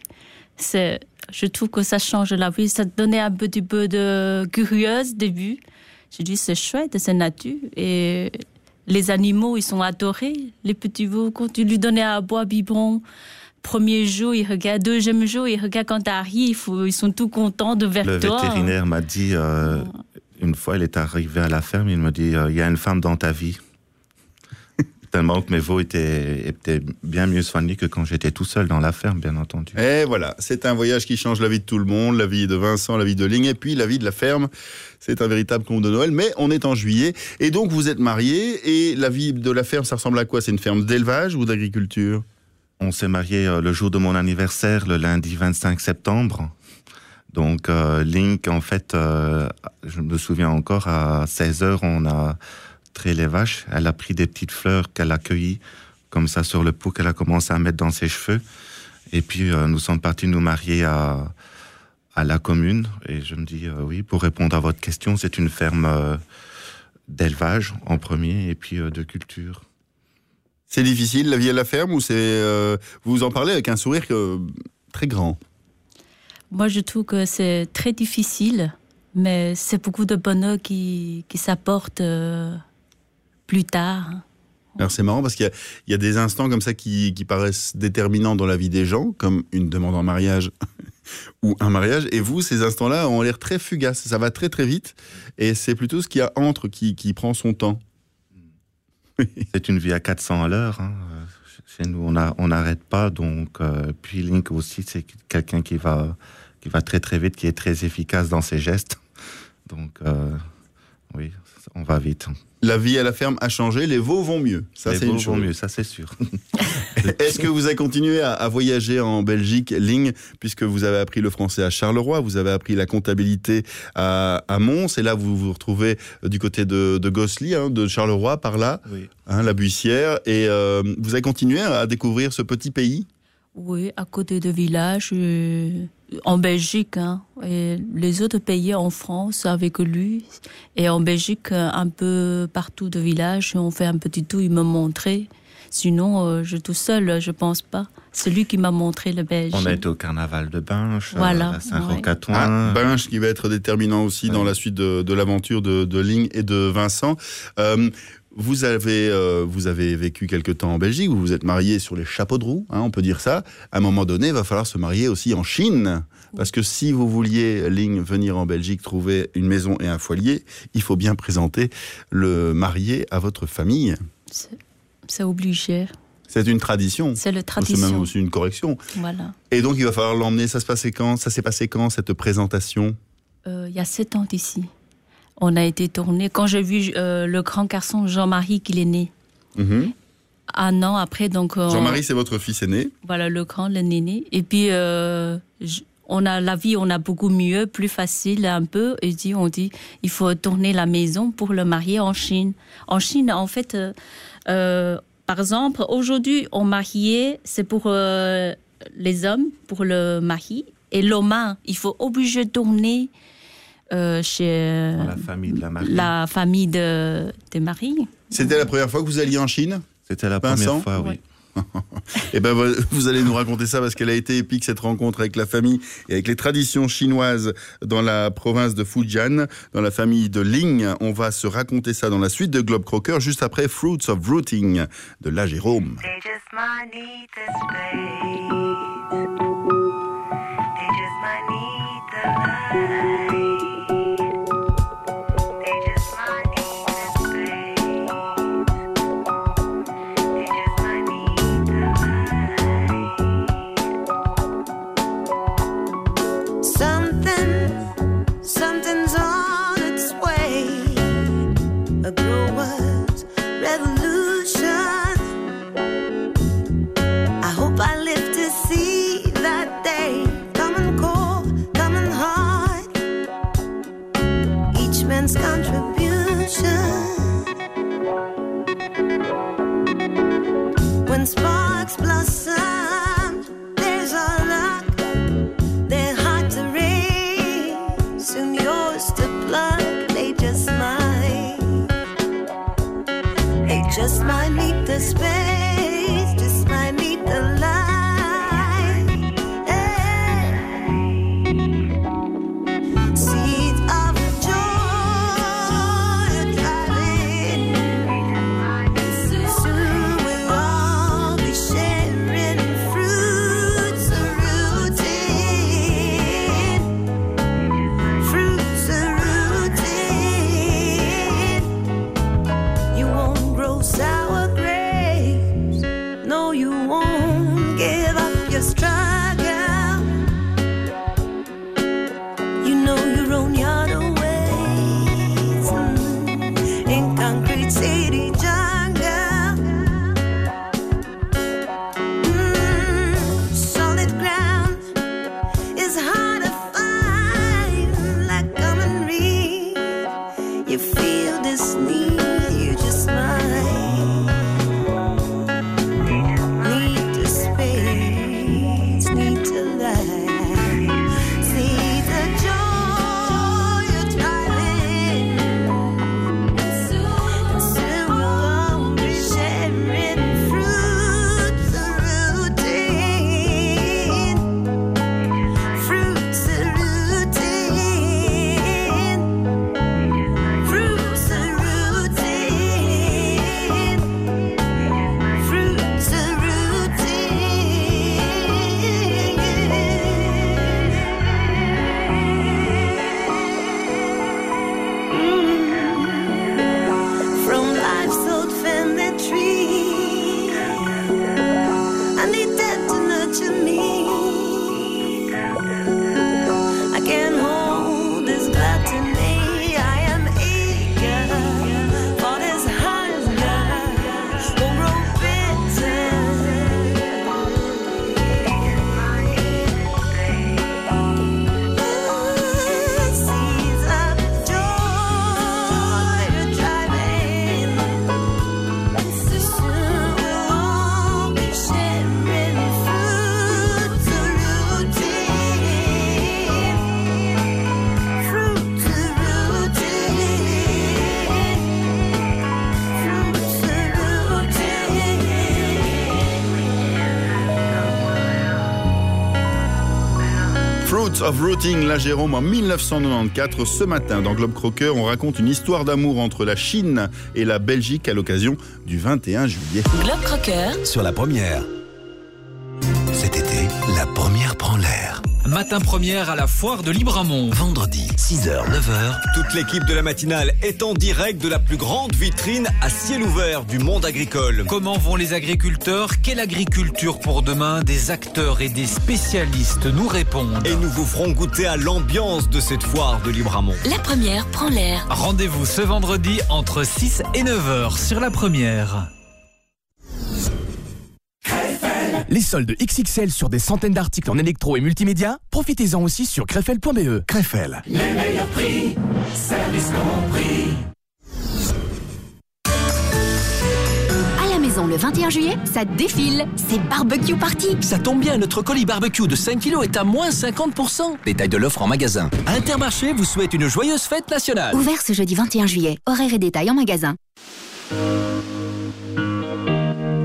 C'est, je trouve que ça change la vie. Ça donnait un petit peu de curieuse début. J'ai dit c'est chouette, c'est nature et les animaux ils sont adorés. Les petits veaux quand tu lui donnais à boire biberon. Premier jour, ils regardent. Deuxième jour, ils regardent quand t'arrives. Ils sont tout contents de vers Le toi. vétérinaire m'a dit, euh, une fois, il est arrivé à la ferme, il me dit, euh, il y a une femme dans ta vie. Tellement que mes veaux étaient, étaient bien mieux soignés que quand j'étais tout seul dans la ferme, bien entendu. Et voilà, c'est un voyage qui change la vie de tout le monde, la vie de Vincent, la vie de Ling, et puis la vie de la ferme. C'est un véritable conte de Noël, mais on est en juillet, et donc vous êtes mariés, et la vie de la ferme, ça ressemble à quoi? C'est une ferme d'élevage ou d'agriculture? On s'est marié euh, le jour de mon anniversaire, le lundi 25 septembre. Donc, euh, Link, en fait, euh, je me souviens encore, à 16 heures, on a traité les vaches. Elle a pris des petites fleurs qu'elle a cueillies, comme ça, sur le pot, qu'elle a commencé à mettre dans ses cheveux. Et puis, nous sommes partis nous marier à, la commune. Et je me dis, oui, pour répondre à votre question, c'est une ferme d'élevage en premier, et puis de culture. C'est difficile, la vie à la ferme, ou c'est... euh, vous en parlez avec un sourire euh, très grand? Moi, je trouve que c'est très difficile, mais c'est beaucoup de bonheur qui, qui s'apporte euh, plus tard. Alors c'est marrant parce qu'il y a- il y, a des instants comme ça qui, qui paraissent déterminants dans la vie des gens, comme une demande en mariage ou un mariage. Et vous, ces instants-là ont l'air très fugaces. Ça va très très vite. Et c'est plutôt ce qu'il y a entre qui, qui prend son temps. C'est une vie à 400 à l'heure. hein. Chez nous, on n'arrête pas. Donc, euh, puis Link aussi, c'est quelqu'un qui va, qui va très très vite, qui est très efficace dans ses gestes. Donc, euh, oui, on va vite. La vie à la ferme a changé, les veaux vont mieux. Ça, Les c'est veaux une vont chose. mieux, ça c'est sûr. Est-ce que vous avez continué à, à voyager en Belgique, Ling, puisque vous avez appris le français à Charleroi, vous avez appris la comptabilité à, à Mons, et là vous vous retrouvez euh, du côté de, de Gosselies, hein, de Charleroi, par là, Oui. hein, la Buissière, et euh, vous avez continué à découvrir ce petit pays? Oui, à côté de villages, euh, en Belgique, hein, et les autres pays en France avec lui, et en Belgique, euh, un peu partout de villages, on fait un petit tour, il me montrait. Sinon, euh, je tout seul, je pense pas. C'est lui qui m'a montré le Belgique. On a été au carnaval de Binche, Voilà, à Saint-Roch-Catouin. Ah, Binche qui va être déterminant aussi dans la suite de, de l'aventure de, de Ling et de Vincent. Euh, vous avez, euh, vous avez vécu quelque temps en Belgique, vous vous êtes marié sur les chapeaux de roue, hein, on peut dire ça. À un moment donné, il va falloir se marier aussi en Chine. Parce que si vous vouliez, Ling, venir en Belgique trouver une maison et un foyer, il faut bien présenter le marié à votre famille. C'est- C'est obligé. C'est une tradition. C'est le C'est tradition. même aussi une correction. Voilà. Et donc, il va falloir l'emmener. Ça se passait quand? Ça s'est passé quand, cette présentation? Euh, il y a sept ans d'ici. On a été tourné. Quand j'ai vu euh, le grand garçon Jean-Marie qu'il est né, Mhm. un an après, donc. euh, Jean-Marie, c'est votre fils aîné. Voilà, le grand, le néné. Et puis, euh, on a la vie, on a beaucoup mieux, plus facile un peu. Et dit, on dit, il faut tourner la maison pour le marier en Chine. En Chine, en fait, par exemple, aujourd'hui, on mariait, c'est pour les hommes, pour le mari. Et l'homme, il faut obligé de tourner euh, chez Dans la famille de la mariée. la famille de, de Marie. C'était la première fois que vous alliez en Chine? C'était la Vincent? première fois, oui. Et ben vous- vous allez nous raconter ça parce qu'elle a été épique cette rencontre avec la famille et avec les traditions chinoises dans la province de Fujian, dans la famille de Ling. On va se raconter ça dans la suite de Globe Crocker juste après Fruits of Rooting de la Jérôme. They just of Rooting, la Jérôme en 1994. Ce matin, dans Globe Crocker, on raconte une histoire d'amour entre la Chine et la Belgique à l'occasion du 21 juillet. Globe Crocker Sur la première. Matin première à la foire de Libramont. Vendredi, 6h, 9h. Toute l'équipe de la matinale est en direct de la plus grande vitrine à ciel ouvert du monde agricole. Comment vont les agriculteurs? Quelle agriculture pour demain? Des acteurs et des spécialistes nous répondent. Et nous vous ferons goûter à l'ambiance de cette foire de Libramont. La première prend l'air. Rendez-vous ce vendredi entre 6 et 9 heures sur la première. Les soldes XXL sur des centaines d'articles en électro et multimédia, profitez-en aussi sur crefel.be. Crefel. Les meilleurs prix, service compris. À la maison livraison le 21 juillet, ça défile. C'est barbecue party. Ça tombe bien, notre colis barbecue de 5 kilos est à moins 50%. Détail de l'offre en magasin. Intermarché vous souhaite une joyeuse fête nationale. Ouvert ce jeudi 21 juillet. Horaires et détails en magasin.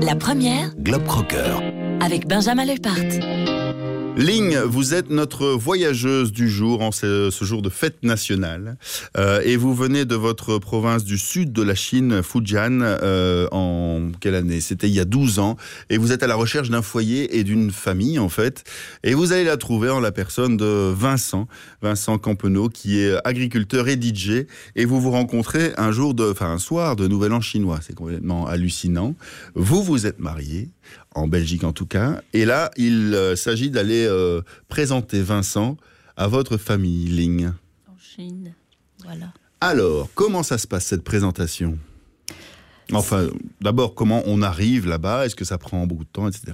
La première Globe Crocker. Avec Benjamin Lepart. Ling, vous êtes notre voyageuse du jour en ce, jour de fête nationale. Euh, et vous venez de votre province du sud de la Chine, Fujian, euh, en quelle année? C'était il y a 12 ans. Et vous êtes à la recherche d'un foyer et d'une famille en fait. Et vous allez la trouver en la personne de Vincent, Vincent Campeneau qui est agriculteur et DJ et vous vous rencontrez un jour de enfin un soir de Nouvel An chinois, c'est complètement hallucinant. Vous vous êtes mariés en Belgique en tout cas. Et là, il euh, s'agit d'aller euh, présenter Vincent à votre famille, Ling. En Chine. Voilà. Alors, comment ça se passe cette présentation? Enfin, d'abord, comment on arrive là-bas? Est-ce que ça prend beaucoup de temps, etc.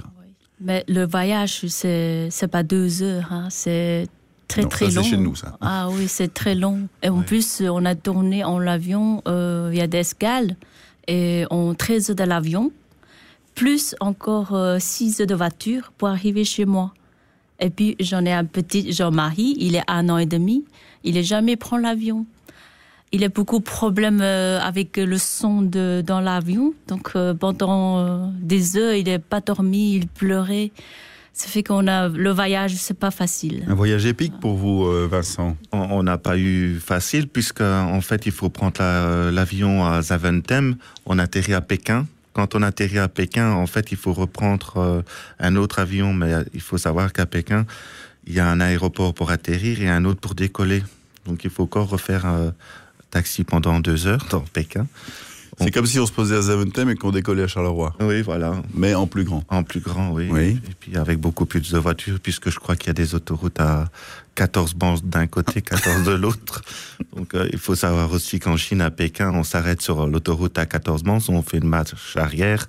Mais le voyage, c'est c'est pas deux heures, hein, c'est très Non, très ça, c'est long. chez nous, ça. Ah oui, c'est très long. Et en plus, on a tourné en l'avion, euh, il y a des escales, et on 13 heures de l'avion, plus encore 6 heures de voiture pour arriver chez moi. Et puis, j'en ai un petit, Jean-Marie, il est un an et demi, il est jamais prend l'avion. Il a beaucoup de problèmes euh, avec le son de, dans l'avion. Donc, euh, pendant euh, des heures, il n'est pas dormi, il pleurait. Ça fait qu'on a le voyage, c'est pas facile. Un voyage épique pour vous, euh, Vincent On n'a pas eu facile puisque en fait il faut prendre la- l'avion à Zaventem. On atterrit à Pékin. Quand on atterrit à Pékin, en fait il faut reprendre euh, un autre avion, mais euh, il faut savoir qu'à Pékin il y a un aéroport pour atterrir et un autre pour décoller. Donc il faut encore refaire un taxi pendant deux heures dans Pékin. C'est comme si on se posait à Zaventem et qu'on décollait à Charleroi. Oui, voilà. Mais en plus grand. En plus grand, oui. Oui. Et puis avec beaucoup plus de voitures, puisque je crois qu'il y a des autoroutes à 14 bandes d'un côté, 14 de l'autre. Donc euh, il faut savoir aussi qu'en Chine, à Pékin, on s'arrête sur l'autoroute à 14 bandes, on fait une marche arrière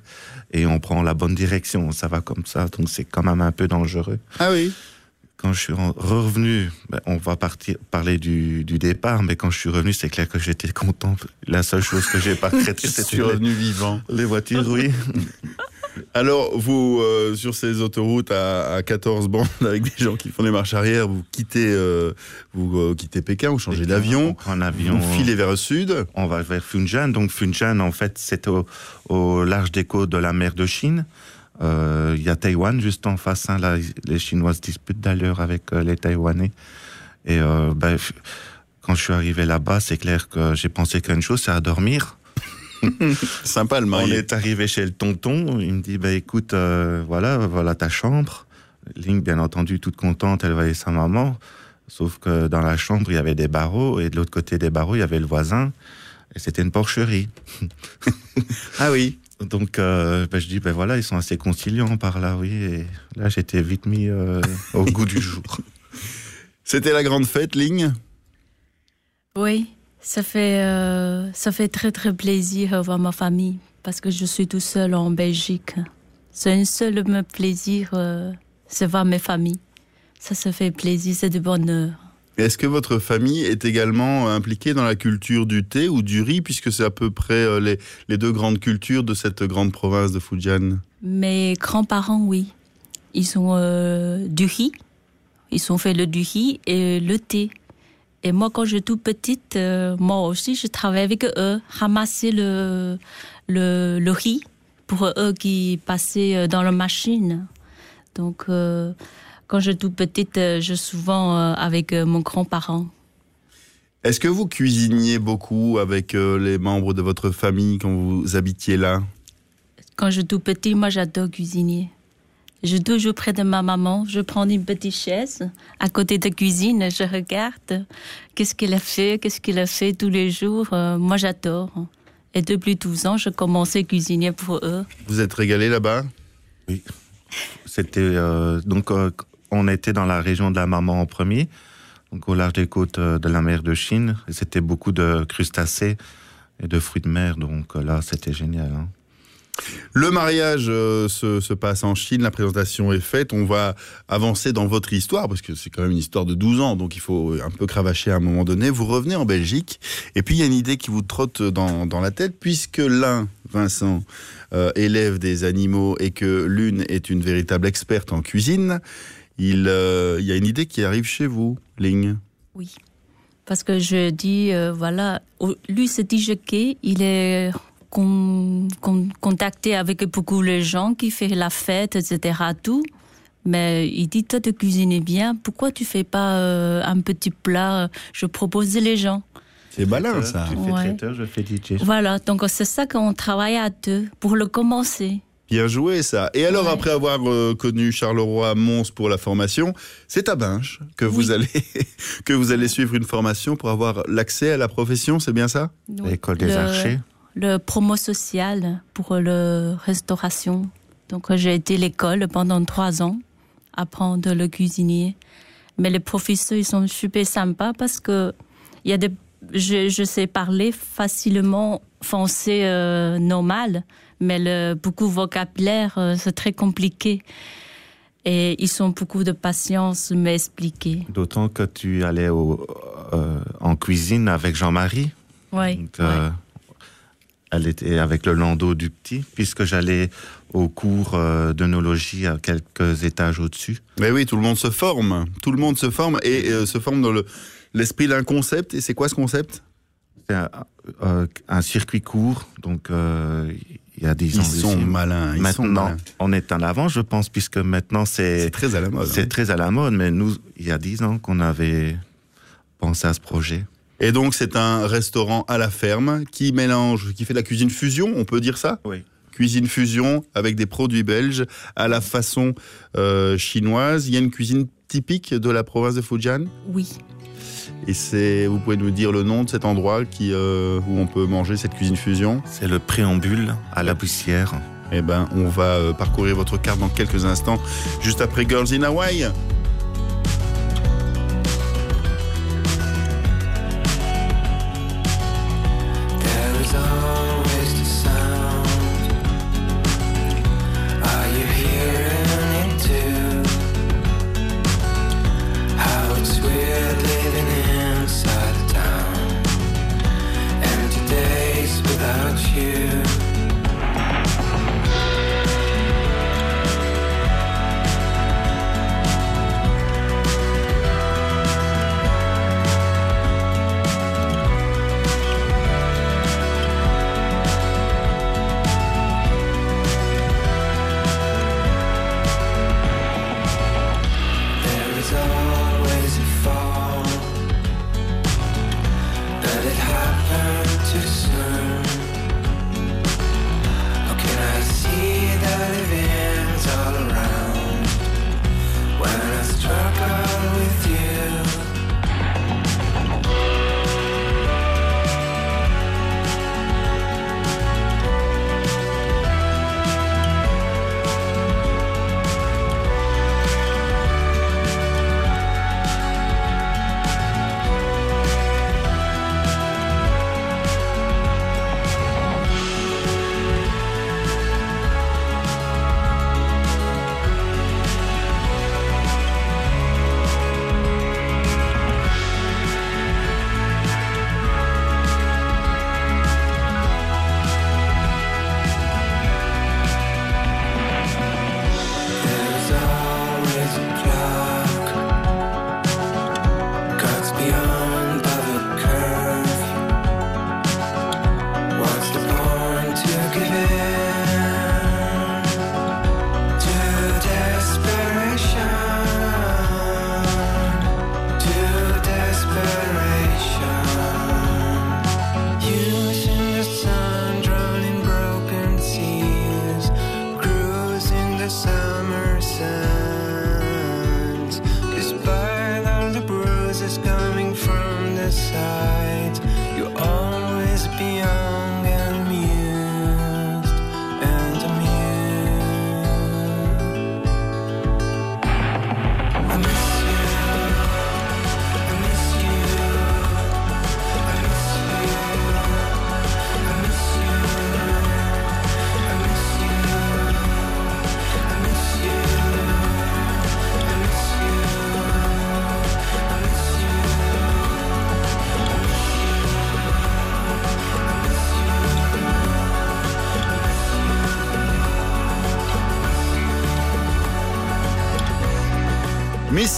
et on prend la bonne direction. Ça va comme ça, donc c'est quand même un peu dangereux. Ah oui Quand je suis en- revenu, ben, on va partir, parler du, du départ, mais quand je suis revenu, c'est clair que j'étais content. La seule chose que j'ai pas Je c'était suis les- revenu vivant. Les voitures, oui. Alors, vous, euh, sur ces autoroutes à, à 14 bandes avec des gens qui font des marches arrière, vous quittez, euh, vous euh, quittez Pékin, vous changez On d'avion, vous filez vers le sud. On va vers Funjan. Donc Funjan, en fait, c'est au, au large des côtes de la mer de Chine. Euh, Il y a Taïwan juste en face. hein. Là, les Chinois se disputent d'ailleurs avec euh, les Taïwanais. Et euh, ben, quand je suis arrivé là-bas, c'est clair que j'ai pensé qu'à une chose, c'est à dormir. Sympa le On marié. est arrivé chez le tonton. Il me dit, bah, écoute, voilà, voilà ta chambre. Ling, bien entendu, toute contente, elle voyait sa maman. Sauf que dans la chambre, il y avait des barreaux. Et de l'autre côté des barreaux, il y avait le voisin. Et c'était une porcherie. ah oui. Donc, euh, ben, je dis, ben voilà, ils sont assez conciliants par là, oui. Et là, j'étais vite mis euh, au goût du jour. C'était la grande fête, Ling? Oui, ça fait, euh, ça fait très très plaisir de voir ma famille parce que je suis tout seul en Belgique. C'est un seul plaisir, euh, c'est voir mes familles. Ça, ça fait plaisir, c'est du bonheur. Est-ce que votre famille est également impliquée dans la culture du thé ou du riz, puisque c'est à peu près euh, les, deux grandes cultures de cette grande province de Fujian? Mes grands-parents, oui, ils ont euh, du riz, ils ont fait le du riz et le thé. Et moi, quand j'étais toute petite, euh, moi aussi, je travaillais avec eux, ramasser le, le, le riz pour eux qui passaient euh, dans la machine. Donc, euh, quand j'étais toute petite, euh, je suis souvent euh, avec euh, mon grand-parent. Est-ce que vous cuisiniez beaucoup avec les membres de votre famille quand vous habitiez là? Quand j'étais tout petit, moi, j'adore cuisiner. Je suis toujours près de ma maman. Je prends une petite chaise à côté de la cuisine. Je regarde qu'est-ce qu'elle a fait, qu'est-ce qu'elle a fait tous les jours? Euh, moi, j'adore. Et depuis 12 ans, je commençais à cuisiner pour eux. Vous êtes régalé là-bas? Oui. C'était euh, donc euh, on était dans la région de la maman en premier, donc au large des côtes euh, de la mer de Chine. C'était beaucoup de crustacés et de fruits de mer, donc euh, là c'était génial. hein. Le mariage euh, se, se passe en Chine, la présentation est faite, on va avancer dans votre histoire, parce que c'est quand même une histoire de 12 ans, donc il faut un peu cravacher à un moment donné. Vous revenez en Belgique, et puis il y a une idée qui vous trotte dans, la tête, puisque l'un, Vincent, élève des animaux, et que l'une est une véritable experte en cuisine, il, euh, il y a une idée qui arrive chez vous, Ling. Oui. Parce que je dis, euh, voilà, au- lui, c'est DJ, il est con- con- contacté avec beaucoup de gens qui fait la fête, etc. Tout. Mais il dit, toi, tu cuisines bien, pourquoi tu fais pas euh, un petit plat euh, Je propose les gens. C'est malin, ça. Tu fais Ouais. traiteur, je fais DJ. Voilà, donc c'est ça qu'on travaille à deux pour le commencer. Bien joué ça. Et alors après avoir euh, connu Charleroi Mons pour la formation, c'est à Binche que vous allez que vous allez suivre une formation pour avoir l'accès à la profession, c'est bien ça? L'école des le, archers. Le promo social pour la restauration. Donc euh, j'ai été à l'école pendant trois ans, apprendre le cuisinier. Mais les professeurs, ils sont super sympas parce que il y a des, je, je sais parler facilement français euh, normal, mais le, beaucoup de vocabulaire, euh, c'est très compliqué. Et ils ont beaucoup de patience m'expliquer. D'autant que tu allais au, euh, en cuisine avec Jean-Marie. Oui. Donc, euh, Elle était avec le landau du petit, puisque j'allais au cours euh, d'œnologie à quelques étages au-dessus. Mais oui, tout le monde se forme. Tout le monde se forme et euh, se forme dans le l'esprit d'un concept. Et c'est quoi ce concept? C'est un, euh, un circuit court, donc euh, il y a des Ils sont malins, ils sont maintenant, malins. on est en avant, je pense, puisque maintenant c'est C'est très à la mode, C'est hein. très à la mode, mais nous, il y a dix ans qu'on avait pensé à ce projet. Et donc c'est un restaurant à la ferme qui mélange, qui fait de la cuisine fusion, on peut dire ça? Oui. Cuisine fusion avec des produits belges à la façon euh, chinoise. Il y a une cuisine typique de la province de Fujian? Oui. Et c'est, vous pouvez nous dire le nom de cet endroit qui, euh, où on peut manger cette cuisine fusion? C'est le préambule à la bussière. Eh ben, on va euh, parcourir votre carte dans quelques instants, juste après Girls in Hawaii.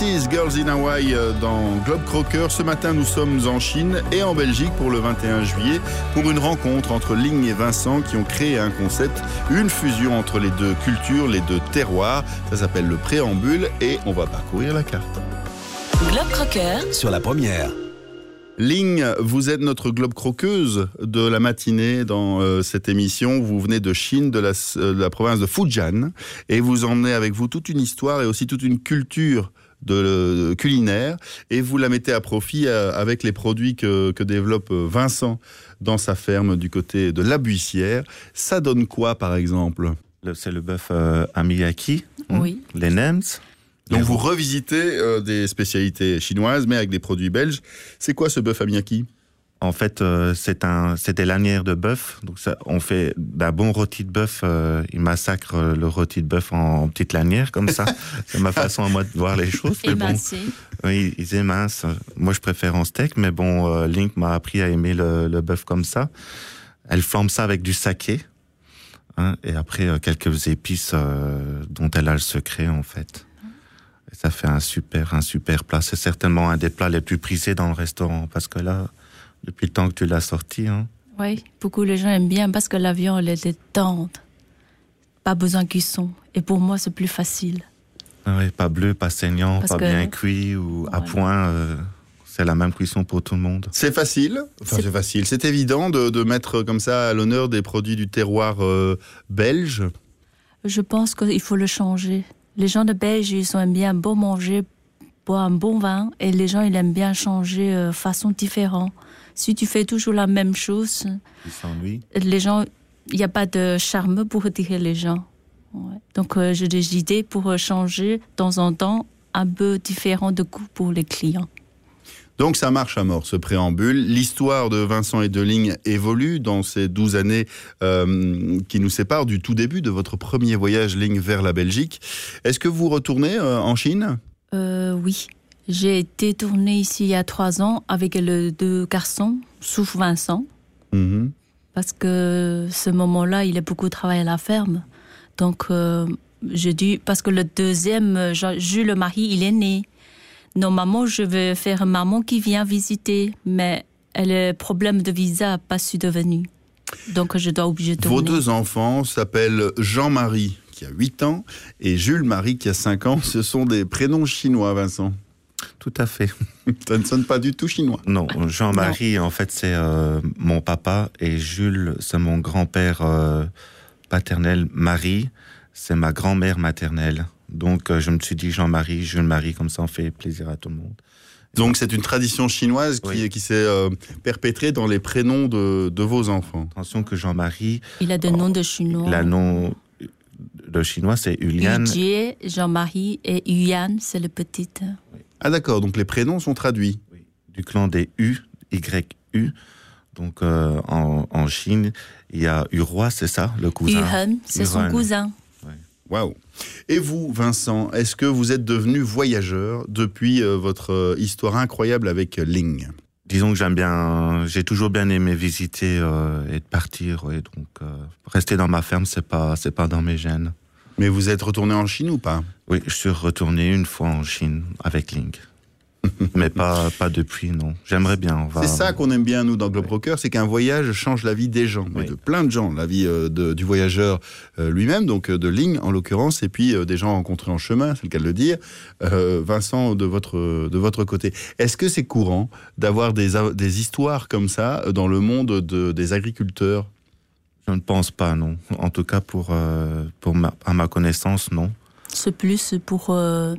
Mrs. Girls in Hawaii euh, dans Globe Crocker. Ce matin, nous sommes en Chine et en Belgique pour le 21 juillet pour une rencontre entre Ling et Vincent qui ont créé un concept, une fusion entre les deux cultures, les deux terroirs. Ça s'appelle le préambule et on va parcourir la carte. Globe Crocker Sur la première. Ling, vous êtes notre globe croqueuse de la matinée dans euh, cette émission. Vous venez de Chine, de la, euh, de la province de Fujian, et vous emmenez avec vous toute une histoire et aussi toute une culture de, de culinaire, et vous la mettez à profit euh, avec les produits que, que développe euh, Vincent dans sa ferme du côté de la Buissière. Ça donne quoi, par exemple? Le- C'est le bœuf euh, amiyaki, hein, Oui. les nems. Donc vous revisitez euh, des spécialités chinoises, mais avec des produits belges. C'est quoi ce bœuf amiyaki? En fait, euh, c'est un, c'est des lanières de bœuf. Donc ça, on fait d'un bon rôti de bœuf. euh, ils massacrent euh, le rôti de bœuf en, petites lanières comme ça. c'est ma façon à moi de voir les choses. mais bon. Oui, ils émincent. Moi, je préfère en steak, mais bon, euh, Link m'a appris à aimer le, le bœuf comme ça. Elle flambe ça avec du saké. hein, et après, euh, quelques épices euh, dont elle a le secret, en fait. Et ça fait un super, un super plat. C'est certainement un des plats les plus prisés dans le restaurant, parce que là, depuis le temps que tu l'as sorti, hein, Oui, beaucoup de gens aiment bien parce que la viande elle est tendre. Pas besoin de cuisson. Et pour moi, c'est plus facile. ah ouais, pas bleu, pas saignant, Parce pas que- bien cuit ou à point. euh, c'est la même cuisson pour tout le monde. C'est facile, enfin C'est- c'est facile, c'est évident de, de mettre comme ça à l'honneur des produits du terroir euh, belge. Je pense qu'il faut le changer. Les gens de Belge, ils aiment bien bon manger, boire un bon vin, et les gens, ils aiment bien changer euh, façon différente. Si tu fais toujours la même chose, les gens, il n'y a pas de charme pour attirer les gens. Ouais. Donc, euh, j'ai des idées pour changer de temps en temps un peu différent de goût pour les clients. Donc ça marche à mort, ce préambule. L'histoire de Vincent et de Ligne évolue dans ces 12 années euh, qui nous séparent du tout début de votre premier voyage Ligne vers la Belgique. Est-ce que vous retournez euh, en Chine? Euh, oui. J'ai été tournée ici il y a trois ans avec les deux garçons, sauf Vincent, Mhm. parce que ce moment-là, il a beaucoup travaillé à la ferme. Donc, euh, je dis, parce que le deuxième, euh, Jules, le mari, il est né. Normalement, je vais faire maman qui vient visiter, mais elle a problème de visa, pas su devenir. Donc, je dois obligé de Vos deux enfants s'appellent Jean-Marie, qui a 8 ans, et Jules-Marie, qui a 5 ans. Ce sont des prénoms chinois, Vincent. Tout à fait. Ça ne sonne pas du tout chinois. Non, Jean-Marie, en fait, c'est euh, mon papa et Jules, c'est mon grand-père euh, paternel. Marie, c'est ma grand-mère maternelle. Donc, euh, je me suis dit Jean-Marie, Jules-Marie, comme ça, on fait plaisir à tout le monde. Donc c'est une tradition chinoise qui, qui s'est euh, perpétrée dans les prénoms de, de vos enfants. Attention que Jean-Marie, Il a des noms de chinois. la nom de chinois, c'est Ulian. Ujie, Jean-Marie et Yuan, c'est le petit. Ah d'accord, donc les prénoms sont traduits. du clan des U, YU. Donc, euh, en, en Chine, il y a Uroi, c'est ça, le cousin? Yuhan, c'est son cousin. Waouh. Et vous, Vincent, est-ce que vous êtes devenu voyageur depuis euh, votre euh, histoire incroyable avec Ling? Disons que j'aime bien, j'ai toujours bien aimé visiter euh, et de partir. ouais, donc, euh, rester dans ma ferme, c'est pas, c'est pas dans mes gènes. Mais vous êtes retourné en Chine ou pas? Oui, je suis retourné une fois en Chine avec Link. Mais pas, pas depuis, non. J'aimerais bien. Va... C'est ça qu'on aime bien, nous, dans Globe Rocker, c'est qu'un voyage change la vie des gens, de plein de gens. La vie euh, de- du voyageur euh, lui-même, donc euh, de Ling en l'occurrence, et puis des gens rencontrés en chemin, c'est le cas de le dire. Vincent, de votre, de votre côté, est-ce que c'est courant d'avoir des, des histoires comme ça dans le monde de- des agriculteurs? Je ne pense pas, non. En tout cas, pour, euh, pour ma, à ma connaissance, non. C'est plus pour euh,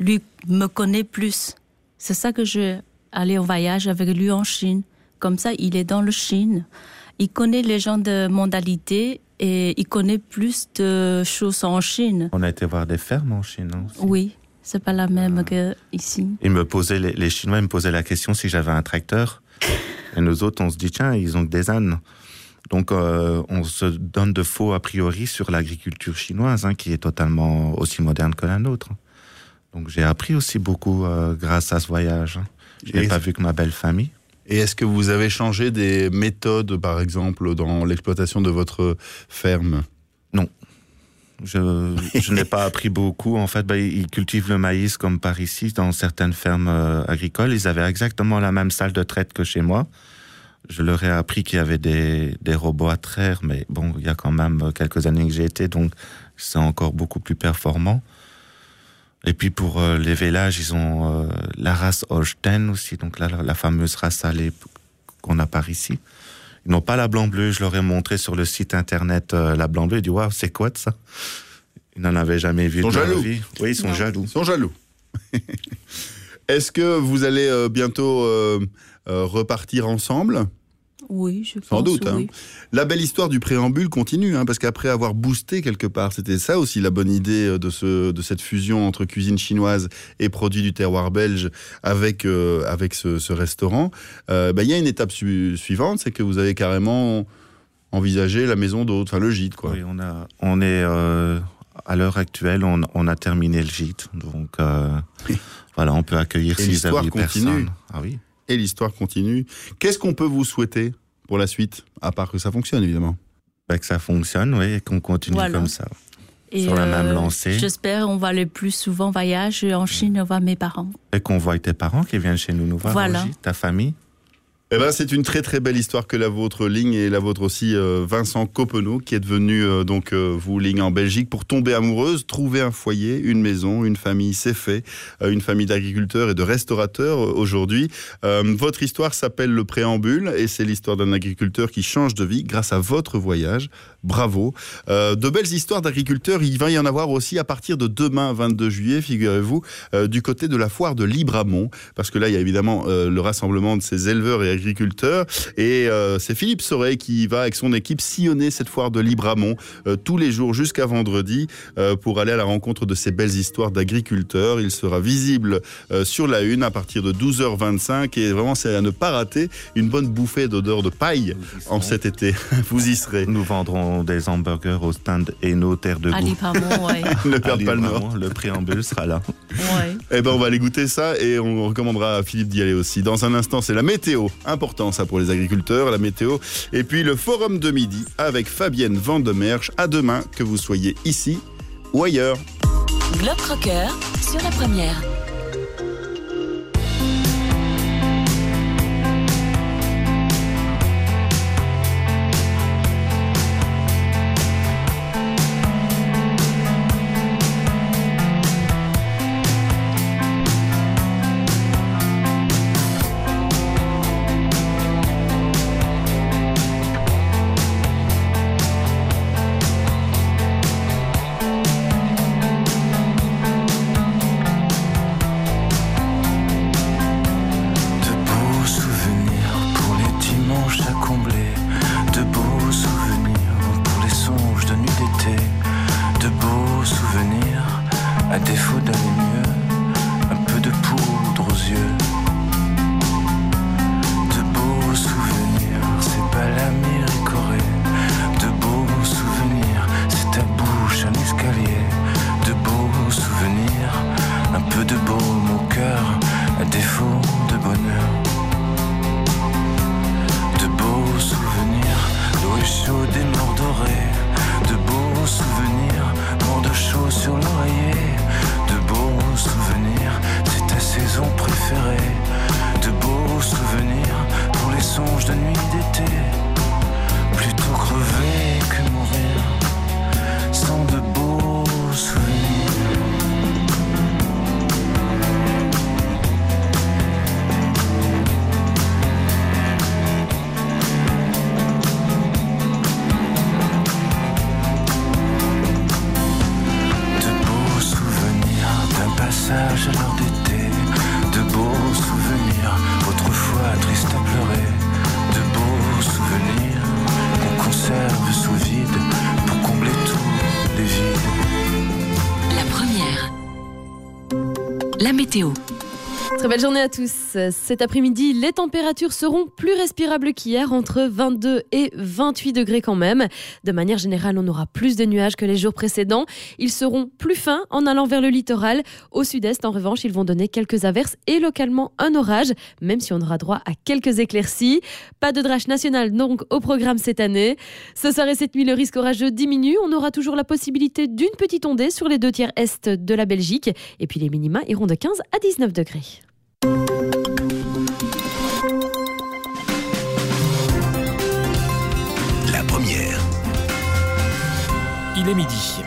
lui me connaît plus. C'est ça que je aller en voyage avec lui en Chine. Comme ça, il est dans le Chine. Il connaît les gens de mondalité et il connaît plus de choses en Chine. On a été voir des fermes en Chine. hein. Oui, c'est pas la même que ici. Ils me posaient, les, les Chinois ils me posaient la question si j'avais un tracteur. Et nous autres, on se dit, tiens, ils ont des ânes. Donc, euh, on se donne de faux a priori sur l'agriculture chinoise, hein, qui est totalement aussi moderne que la nôtre. Donc, j'ai appris aussi beaucoup euh, grâce à ce voyage. hein. Je n'ai pas vu que ma belle famille. Et est-ce que vous avez changé des méthodes, par exemple, dans l'exploitation de votre ferme? Non. Je, je n'ai pas appris beaucoup. En fait, bah, ils cultivent le maïs comme par ici, dans certaines fermes euh, agricoles. Ils avaient exactement la même salle de traite que chez moi. Je leur ai appris qu'il y avait des, des robots à traire, mais bon, il y a quand même quelques années que j'ai été, donc c'est encore beaucoup plus performant. Et puis pour euh, les vélages, ils ont euh, la race Holstein aussi, donc la, la fameuse race salée qu'on a par ici. Ils n'ont pas la blanc-bleu, je leur ai montré sur le site internet euh, la blanc-bleu, ils disent waouh, c'est quoi de ça? Ils n'en avaient jamais vu Ils sont de leur jaloux. vie. Oui, ils sont jaloux. Ils sont jaloux. Est-ce que vous allez euh, bientôt repartir ensemble Oui, je pense. Sans doute. hein. oui. La belle histoire du préambule continue, hein, parce qu'après avoir boosté quelque part, c'était ça aussi la bonne idée euh, de, ce, de cette fusion entre cuisine chinoise et produits du terroir belge avec, euh, avec ce, ce restaurant. Euh, bah, Il y a une étape su- suivante, c'est que vous avez carrément envisagé la maison d'hôte, enfin le gîte. Quoi. Oui, on, a, on est euh, à l'heure actuelle, on, on a terminé le gîte, donc euh, voilà, on peut accueillir Et six à l'histoire huit continue. personnes. Ah oui. Et l'histoire continue. Qu'est-ce qu'on peut vous souhaiter pour la suite, à part que ça fonctionne évidemment? Bah, que ça fonctionne, oui, et qu'on continue Voilà. comme ça. Et, sur la même euh, lancée. J'espère on va le plus souvent voyager en Chine voir mes parents. Et qu'on voit tes parents qui viennent chez nous nous voir, Voilà. ta famille. Eh ben, c'est une très très belle histoire que la vôtre, Ligne, et la vôtre aussi, euh, Vincent Copeneau, qui est devenu euh, donc euh, vous, Ligne, en Belgique, pour tomber amoureuse, trouver un foyer, une maison, une famille, c'est fait, une famille d'agriculteurs et de restaurateurs aujourd'hui. Votre histoire s'appelle le préambule, et c'est l'histoire d'un agriculteur qui change de vie grâce à votre voyage. Bravo. De belles histoires d'agriculteurs, il va y en avoir aussi à partir de demain, 22 juillet, figurez-vous, du côté de la foire de Libramont, parce que là, il y a évidemment le rassemblement de ces éleveurs et agriculteurs, et euh, c'est Philippe Soreille qui va, avec son équipe, sillonner cette foire de Libramont euh, tous les jours jusqu'à vendredi euh, pour aller à la rencontre de ces belles histoires d'agriculteurs. Il sera visible euh, sur la une à partir de 12h25, et vraiment, c'est à ne pas rater une bonne bouffée d'odeur de paille en cet été. Vous y serez. Nous vendrons des hamburgers au stand et nos terres de À Libramont, ouais. ne pas le nord. Le préambule sera là. Ouais. Eh ben, on va aller goûter ça et on recommandera à Philippe d'y aller aussi. Dans un instant, c'est la météo. Important, ça, pour les agriculteurs, la météo. Et puis, le forum de midi avec Fabienne Vandemerche. À demain, que vous soyez ici ou ailleurs. Globe Crocker sur la première. Belle journée à tous. Cet après-midi, les températures seront plus respirables qu'hier, entre 22 et 28 degrés quand même. De manière générale, on aura plus de nuages que les jours précédents. Ils seront plus fins en allant vers le littoral. Au sud-est, en revanche, ils vont donner quelques averses et localement un orage, même si on aura droit à quelques éclaircies. Pas de drache nationale donc au programme cette année. Ce soir et cette nuit, le risque orageux diminue. On aura toujours la possibilité d'une petite ondée sur les deux tiers est de la Belgique. Et puis les minima iront de 15 à 19 degrés. La première. Il est midi.